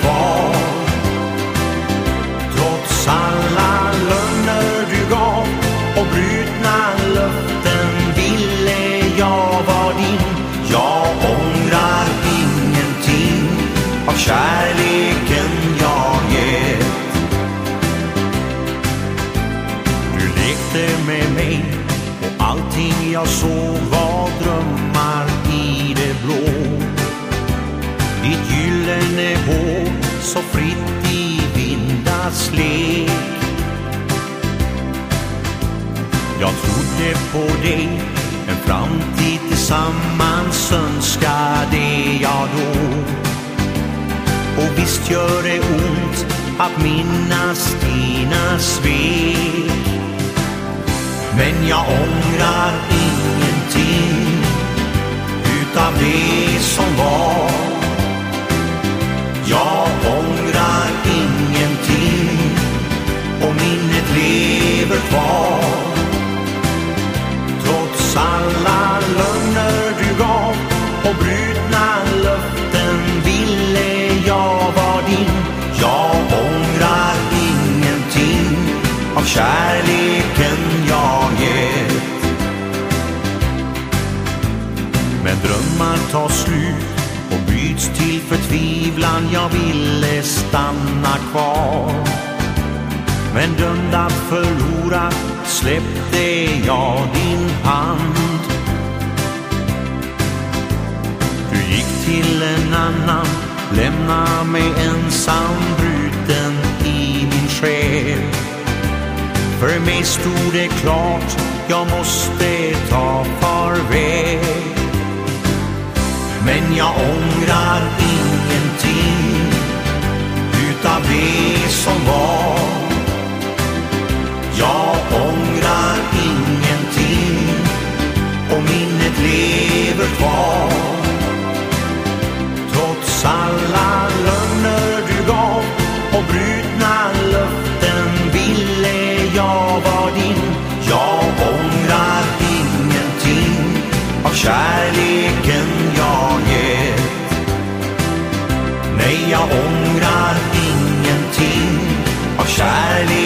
kvar. Trots alla lögner du gav och brutna löften ville jag vara din. Jag ångrar ingenting av kärleken jag gett Du lekte med mig och allting jag såg var drömmar. Lek. Jag trodde på dig, en framtid tillsammans önskade jag då. Och visst gör det ont att minnas dina svek. Men jag ångrar inte alla lögner du gav och brutna löften ville jag vara din. Jag ångrar ingenting av kärleken jag gett. Men drömmar tar slut och byts till förtvivlan. Jag ville stanna kvar. Men dömd att förlora släppte jag din hand. Du gick till en annan, lämna mig ensam bruten i min själ. För mig stod det klart, jag måste ta farväl. Men jag ångrar ingenting utav det som var. Och minnet lever kvar. Trots alla lögner du gav och brutna löften ville jag vara din. Jag ångrar ingenting av kärleken jag gett. Nej, jag ångrar ingenting av kärleken